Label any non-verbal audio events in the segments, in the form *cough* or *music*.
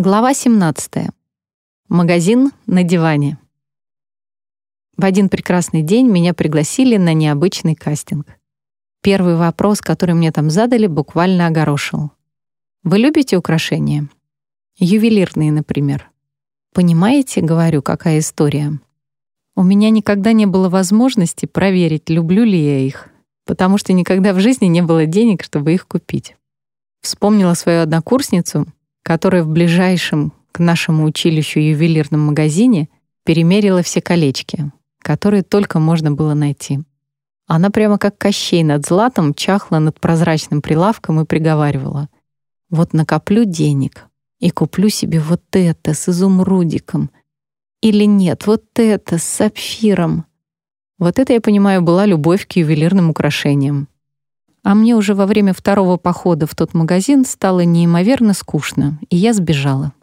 Глава 17. Магазин на диване. В один прекрасный день меня пригласили на необычный кастинг. Первый вопрос, который мне там задали, буквально огорошил. «Вы любите украшения?» Ювелирные, например. «Понимаете, — говорю, — какая история?» У меня никогда не было возможности проверить, люблю ли я их, потому что никогда в жизни не было денег, чтобы их купить. Вспомнила свою однокурсницу, которая в ближайшем к нашему училищу ювелирном магазине перемерила все колечки, которые только можно было найти. Она прямо как Кощей над златом чахла над прозрачным прилавком и приговаривала. «Вот накоплю денег и куплю себе вот это с изумрудиком. Или нет, вот это с сапфиром». Вот это, я понимаю, была любовь к ювелирным украшениям. А мне уже во время второго похода в тот магазин стало неимоверно скучно, и я сбежала.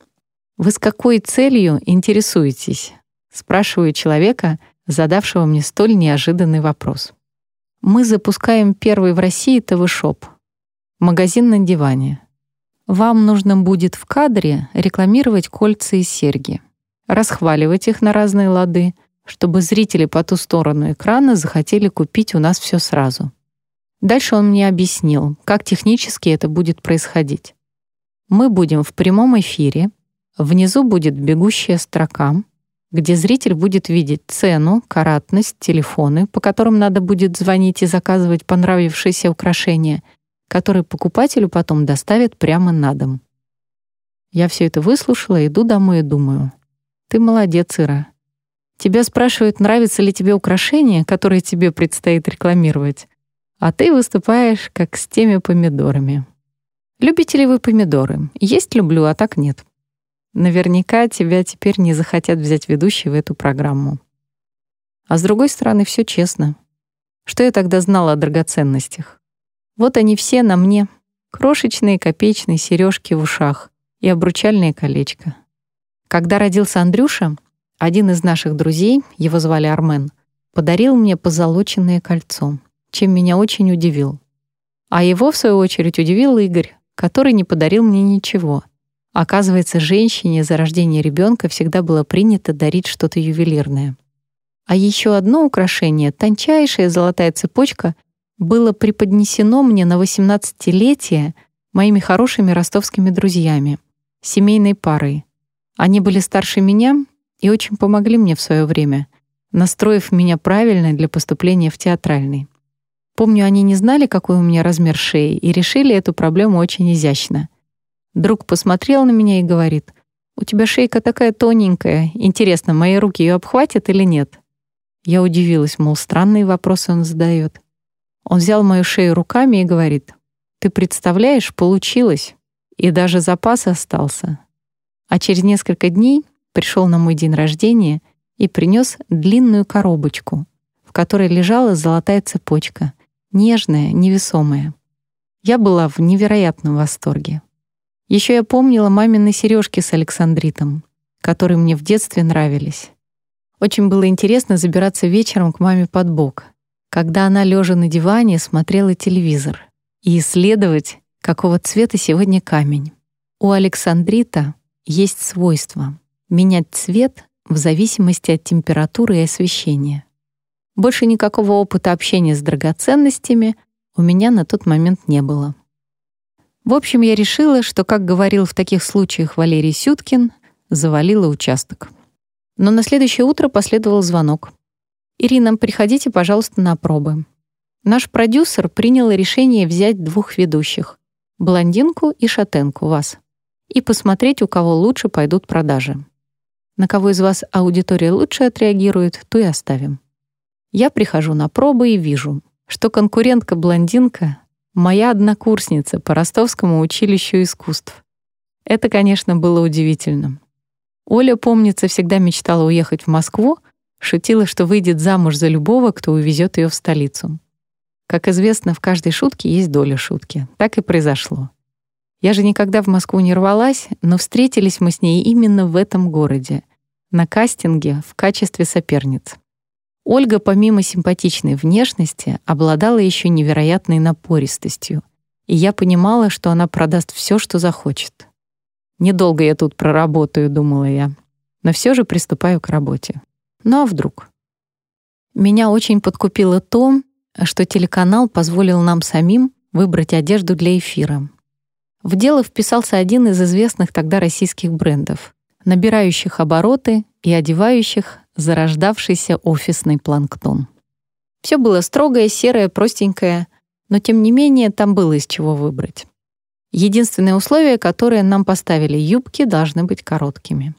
«Вы с какой целью интересуетесь?» — спрашиваю человека, задавшего мне столь неожиданный вопрос. «Мы запускаем первый в России ТВ-шоп. Магазин на диване. Вам нужно будет в кадре рекламировать кольца и серьги, расхваливать их на разные лады, чтобы зрители по ту сторону экрана захотели купить у нас все сразу. Дальше он мне объяснил, как технически это будет происходить. Мы будем в прямом эфире, внизу будет бегущая строка, где зритель будет видеть цену, каратность, телефоны, по которым надо будет звонить и заказывать понравившиеся украшения, которые покупателю потом доставят прямо на дом. Я все это выслушала, иду домой и думаю, ты молодец, Ира. Тебя спрашивают, нравится ли тебе украшение, которое тебе предстоит рекламировать а ты выступаешь как с теми помидорами. Любите ли вы помидоры? Есть люблю, а так нет. Наверняка тебя теперь не захотят взять ведущей в эту программу. А с другой стороны, все честно. Что я тогда знала о драгоценностях? Вот они все на мне. Крошечные копеечные сережки в ушах и обручальное колечко. Когда родился Андрюша, один из наших друзей, его звали Армен, подарил мне позолоченное кольцо чем меня очень удивил. А его, в свою очередь, удивил Игорь, который не подарил мне ничего. Оказывается, женщине за рождение ребенка всегда было принято дарить что-то ювелирное. А еще одно украшение, тончайшая золотая цепочка, было преподнесено мне на 18-летие моими хорошими ростовскими друзьями, семейной парой. Они были старше меня и очень помогли мне в свое время, настроив меня правильно для поступления в театральный. Помню, они не знали, какой у меня размер шеи, и решили эту проблему очень изящно. Друг посмотрел на меня и говорит, «У тебя шейка такая тоненькая. Интересно, мои руки ее обхватят или нет?» Я удивилась, мол, странные вопросы он задает. Он взял мою шею руками и говорит, «Ты представляешь, получилось, и даже запас остался». А через несколько дней пришел на мой день рождения и принес длинную коробочку, в которой лежала золотая цепочка — нежная, невесомая. Я была в невероятном восторге. Еще я помнила мамины сережки с Александритом, которые мне в детстве нравились. Очень было интересно забираться вечером к маме под бок, когда она, лежа на диване, смотрела телевизор, и исследовать, какого цвета сегодня камень. У Александрита есть свойство менять цвет в зависимости от температуры и освещения. Больше никакого опыта общения с драгоценностями у меня на тот момент не было. В общем, я решила, что, как говорил в таких случаях Валерий Сюткин, завалила участок. Но на следующее утро последовал звонок. «Ирина, приходите, пожалуйста, на пробы». Наш продюсер принял решение взять двух ведущих — блондинку и шатенку, вас, и посмотреть, у кого лучше пойдут продажи. На кого из вас аудитория лучше отреагирует, то и оставим. Я прихожу на пробы и вижу, что конкурентка-блондинка — моя однокурсница по Ростовскому училищу искусств. Это, конечно, было удивительным. Оля, помнится, всегда мечтала уехать в Москву, шутила, что выйдет замуж за любого, кто увезет ее в столицу. Как известно, в каждой шутке есть доля шутки. Так и произошло. Я же никогда в Москву не рвалась, но встретились мы с ней именно в этом городе, на кастинге в качестве соперниц. Ольга, помимо симпатичной внешности, обладала еще невероятной напористостью, и я понимала, что она продаст все, что захочет. Недолго я тут проработаю, думала я. Но все же приступаю к работе. Ну а вдруг? Меня очень подкупило то, что телеканал позволил нам самим выбрать одежду для эфира. В дело вписался один из известных тогда российских брендов, набирающих обороты и одевающих зарождавшийся офисный планктон. Все было строгое, серое, простенькое, но тем не менее там было из чего выбрать. Единственное условие, которое нам поставили, юбки должны быть короткими.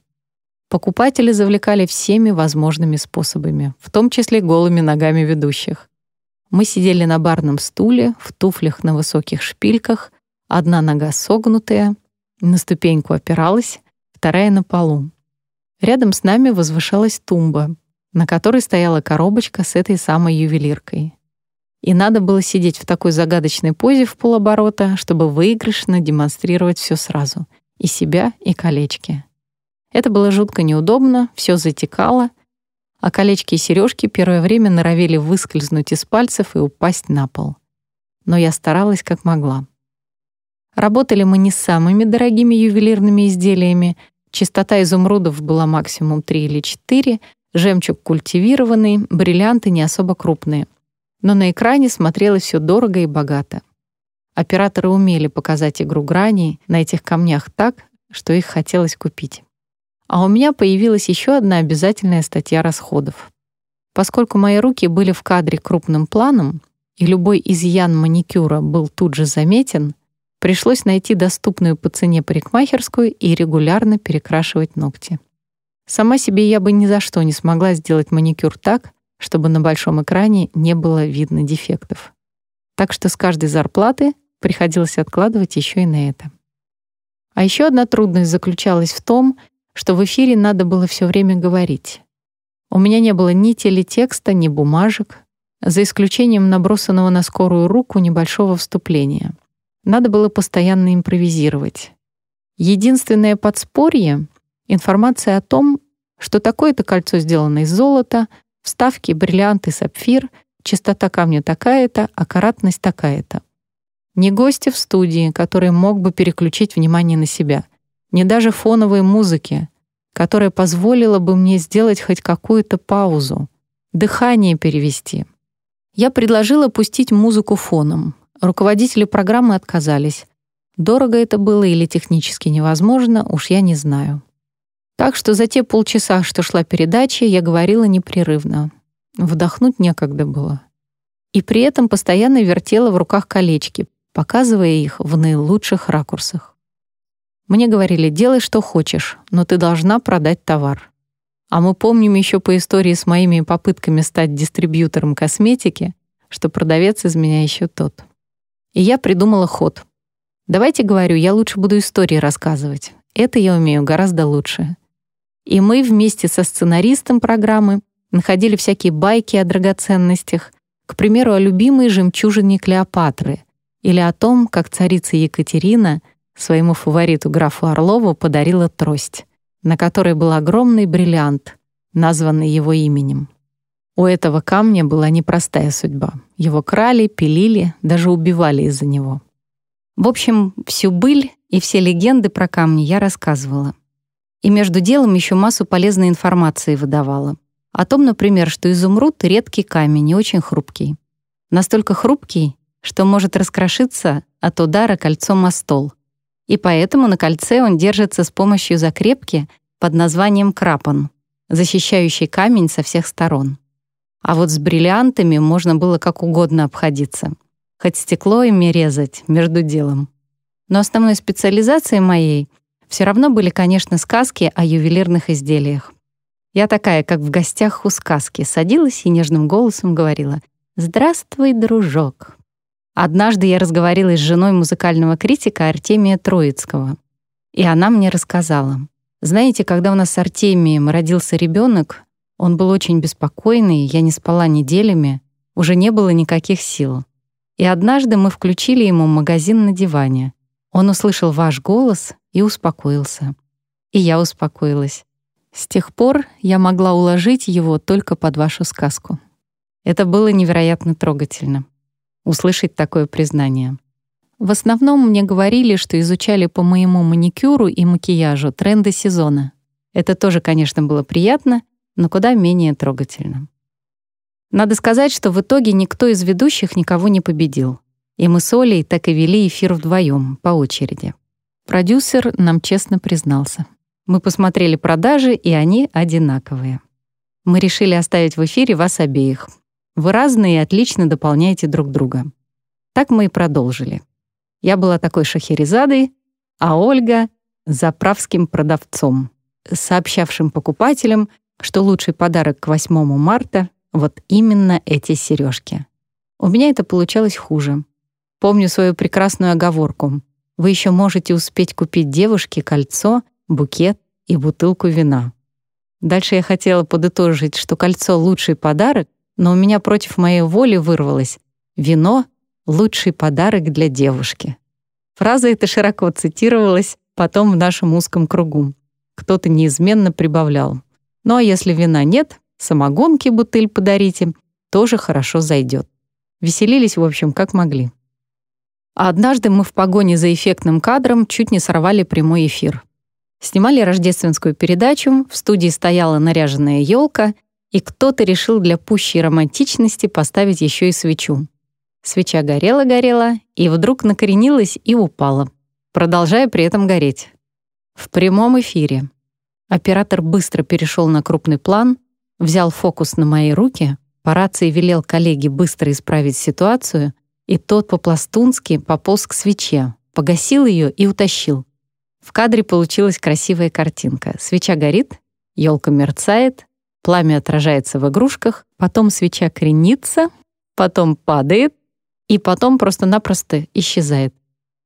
Покупатели завлекали всеми возможными способами, в том числе голыми ногами ведущих. Мы сидели на барном стуле, в туфлях на высоких шпильках, одна нога согнутая, на ступеньку опиралась, вторая на полу. Рядом с нами возвышалась тумба, на которой стояла коробочка с этой самой ювелиркой. И надо было сидеть в такой загадочной позе в полоборота, чтобы выигрышно демонстрировать все сразу — и себя, и колечки. Это было жутко неудобно, все затекало, а колечки и сережки первое время норовили выскользнуть из пальцев и упасть на пол. Но я старалась как могла. Работали мы не с самыми дорогими ювелирными изделиями. Частота изумрудов была максимум 3 или 4, жемчуг культивированный, бриллианты не особо крупные. Но на экране смотрелось все дорого и богато. Операторы умели показать игру граней на этих камнях так, что их хотелось купить. А у меня появилась еще одна обязательная статья расходов. Поскольку мои руки были в кадре крупным планом, и любой изъян маникюра был тут же заметен, пришлось найти доступную по цене парикмахерскую и регулярно перекрашивать ногти. Сама себе я бы ни за что не смогла сделать маникюр так, чтобы на большом экране не было видно дефектов. Так что с каждой зарплаты приходилось откладывать еще и на это. А еще одна трудность заключалась в том, что в эфире надо было все время говорить. У меня не было ни телетекста, ни бумажек, за исключением набросанного на скорую руку небольшого вступления. Надо было постоянно импровизировать. Единственное подспорье — информация о том, что такое-то кольцо сделано из золота, вставки, бриллианты, сапфир, частота камня такая-то, а каратность такая-то. Не гости в студии, который мог бы переключить внимание на себя — ни даже фоновой музыки, которая позволила бы мне сделать хоть какую-то паузу, дыхание перевести. Я предложила пустить музыку фоном. Руководители программы отказались. Дорого это было или технически невозможно, уж я не знаю. Так что за те полчаса, что шла передача, я говорила непрерывно. Вдохнуть некогда было. И при этом постоянно вертела в руках колечки, показывая их в наилучших ракурсах. Мне говорили, делай, что хочешь, но ты должна продать товар. А мы помним еще по истории с моими попытками стать дистрибьютором косметики, что продавец из меня еще тот. И я придумала ход. Давайте, говорю, я лучше буду истории рассказывать. Это я умею гораздо лучше. И мы вместе со сценаристом программы находили всякие байки о драгоценностях, к примеру, о любимой жемчужине Клеопатры или о том, как царица Екатерина — Своему фавориту графу Орлову подарила трость, на которой был огромный бриллиант, названный его именем. У этого камня была непростая судьба. Его крали, пилили, даже убивали из-за него. В общем, всю быль и все легенды про камни я рассказывала. И между делом еще массу полезной информации выдавала. О том, например, что изумруд — редкий камень и очень хрупкий. Настолько хрупкий, что может раскрошиться от удара кольцом о стол, и поэтому на кольце он держится с помощью закрепки под названием крапан, защищающий камень со всех сторон. А вот с бриллиантами можно было как угодно обходиться. Хоть стекло ими резать между делом. Но основной специализацией моей все равно были, конечно, сказки о ювелирных изделиях. Я такая, как в гостях у сказки, садилась и нежным голосом говорила «Здравствуй, дружок, Однажды я разговаривала с женой музыкального критика Артемия Троицкого, и она мне рассказала. Знаете, когда у нас с Артемием родился ребенок, он был очень беспокойный, я не спала неделями, уже не было никаких сил. И однажды мы включили ему магазин на диване. Он услышал ваш голос и успокоился. И я успокоилась. С тех пор я могла уложить его только под вашу сказку. Это было невероятно трогательно услышать такое признание. в основном мне говорили, что изучали по моему маникюру и макияжу тренды сезона. Это тоже, конечно, было приятно, но куда менее трогательно. Надо сказать, что в итоге никто из ведущих никого не победил. И мы с Олей так и вели эфир вдвоем, по очереди. Продюсер нам честно признался. Мы посмотрели продажи, и они одинаковые. Мы решили оставить в эфире вас обеих. Вы разные и отлично дополняете друг друга. Так мы и продолжили. Я была такой шахерезадой, а Ольга — заправским продавцом, сообщавшим покупателям, что лучший подарок к 8 марта — вот именно эти сережки. У меня это получалось хуже. Помню свою прекрасную оговорку. Вы еще можете успеть купить девушке кольцо, букет и бутылку вина. Дальше я хотела подытожить, что кольцо — лучший подарок, но у меня против моей воли вырвалось «Вино — лучший подарок для девушки». Фраза эта широко цитировалась потом в нашем узком кругу. Кто-то неизменно прибавлял. Ну а если вина нет, самогонки бутыль подарите, тоже хорошо зайдет. Веселились, в общем, как могли. А однажды мы в погоне за эффектным кадром чуть не сорвали прямой эфир. Снимали рождественскую передачу, в студии стояла наряженная елка, и кто-то решил для пущей романтичности поставить еще и свечу. Свеча горела-горела, и вдруг накоренилась и упала, продолжая при этом гореть. В прямом эфире. Оператор быстро перешел на крупный план, взял фокус на мои руки, по рации велел коллеге быстро исправить ситуацию — и тот по-пластунски пополз к свече, погасил ее и утащил. В кадре получилась красивая картинка. Свеча горит, елка мерцает, пламя отражается в игрушках, потом свеча кренится, потом падает, и потом просто-напросто исчезает.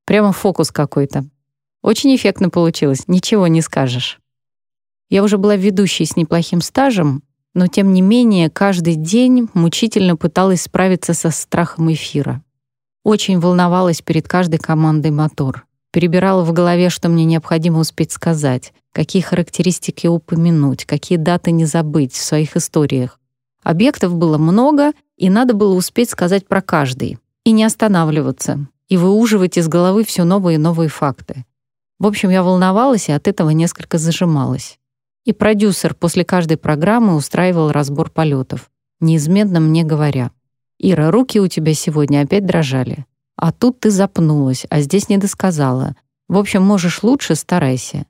Прямо фокус какой-то. Очень эффектно получилось, ничего не скажешь. Я уже была ведущей с неплохим стажем, но тем не менее каждый день мучительно пыталась справиться со страхом эфира. Очень волновалась перед каждой командой мотор. Перебирала в голове, что мне необходимо успеть сказать, какие характеристики упомянуть, какие даты не забыть в своих историях. Объектов было много, и надо было успеть сказать про каждый. И не останавливаться, и выуживать из головы все новые и новые факты. В общем, я волновалась и от этого несколько зажималась. И продюсер после каждой программы устраивал разбор полетов, неизменно мне говоря — «Ира, руки у тебя сегодня опять дрожали. А тут ты запнулась, а здесь не досказала. В общем, можешь лучше, старайся».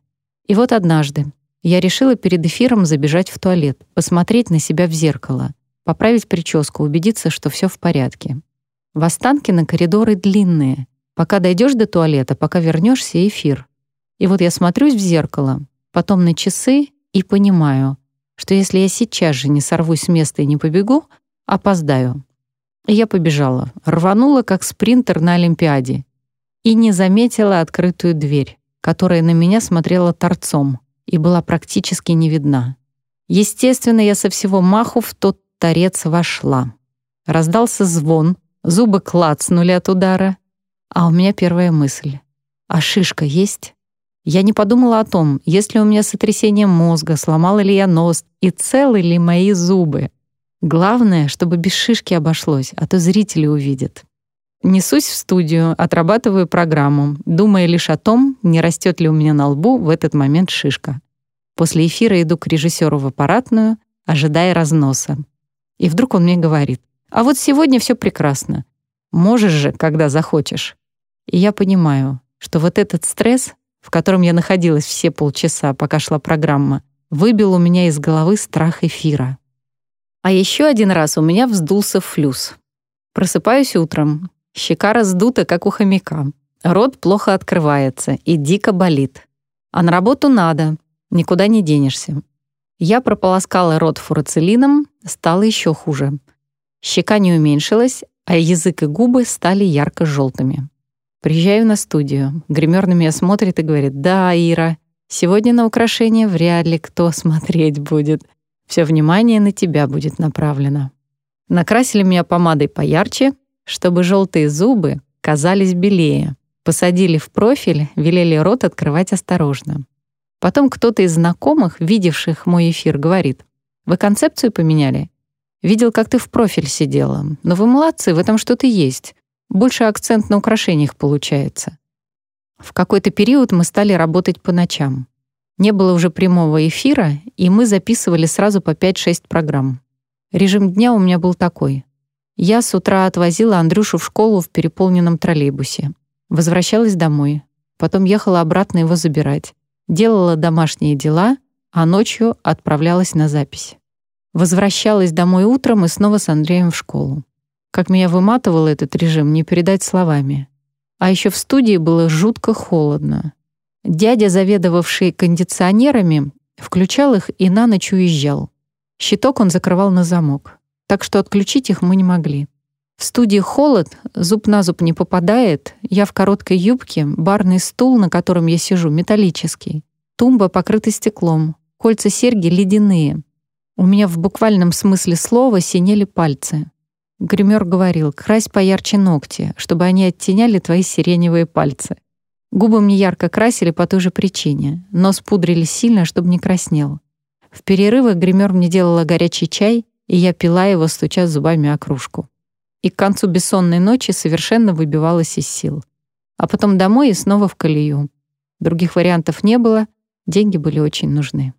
И вот однажды я решила перед эфиром забежать в туалет, посмотреть на себя в зеркало, поправить прическу, убедиться, что все в порядке. В Останкино коридоры длинные. Пока дойдешь до туалета, пока вернешься, эфир. И вот я смотрюсь в зеркало, потом на часы и понимаю, что если я сейчас же не сорвусь с места и не побегу, опоздаю. Я побежала, рванула, как спринтер на Олимпиаде, и не заметила открытую дверь, которая на меня смотрела торцом и была практически не видна. Естественно, я со всего маху в тот торец вошла. Раздался звон, зубы клацнули от удара, а у меня первая мысль. «А шишка есть?» Я не подумала о том, есть ли у меня сотрясение мозга, сломала ли я нос и целы ли мои зубы. Главное, чтобы без шишки обошлось, а то зрители увидят. Несусь в студию, отрабатываю программу, думая лишь о том, не растет ли у меня на лбу в этот момент шишка. После эфира иду к режиссеру в аппаратную, ожидая разноса. И вдруг он мне говорит, «А вот сегодня все прекрасно. Можешь же, когда захочешь». И я понимаю, что вот этот стресс, в котором я находилась все полчаса, пока шла программа, выбил у меня из головы страх эфира. А еще один раз у меня вздулся флюс. Просыпаюсь утром. Щека раздута, как у хомяка. Рот плохо открывается и дико болит. А на работу надо, никуда не денешься. Я прополоскала рот фурацелином, стало еще хуже. Щека не уменьшилась, а язык и губы стали ярко-желтыми. Приезжаю на студию. Гример на меня смотрит и говорит, «Да, Ира, сегодня на украшение вряд ли кто *laughs* смотреть будет. Все внимание на тебя будет направлено. Накрасили меня помадой поярче, чтобы желтые зубы казались белее. Посадили в профиль, велели рот открывать осторожно. Потом кто-то из знакомых, видевших мой эфир, говорит, «Вы концепцию поменяли? Видел, как ты в профиль сидела. Но вы молодцы, в этом что-то есть. Больше акцент на украшениях получается. В какой-то период мы стали работать по ночам. Не было уже прямого эфира, и мы записывали сразу по 5-6 программ. Режим дня у меня был такой. Я с утра отвозила Андрюшу в школу в переполненном троллейбусе. Возвращалась домой. Потом ехала обратно его забирать. Делала домашние дела, а ночью отправлялась на запись. Возвращалась домой утром и снова с Андреем в школу. Как меня выматывал этот режим, не передать словами. А еще в студии было жутко холодно. Дядя, заведовавший кондиционерами, включал их и на ночь уезжал. Щиток он закрывал на замок, так что отключить их мы не могли. В студии холод, зуб на зуб не попадает, я в короткой юбке, барный стул, на котором я сижу, металлический. Тумба покрыта стеклом, кольца серьги ледяные. У меня в буквальном смысле слова синели пальцы. Гример говорил, крась поярче ногти, чтобы они оттеняли твои сиреневые пальцы. Губы мне ярко красили по той же причине, нос пудрили сильно, чтобы не краснел. В перерывах гример мне делала горячий чай, и я пила его, стуча зубами о кружку. И к концу бессонной ночи совершенно выбивалась из сил. А потом домой и снова в колею. Других вариантов не было, деньги были очень нужны.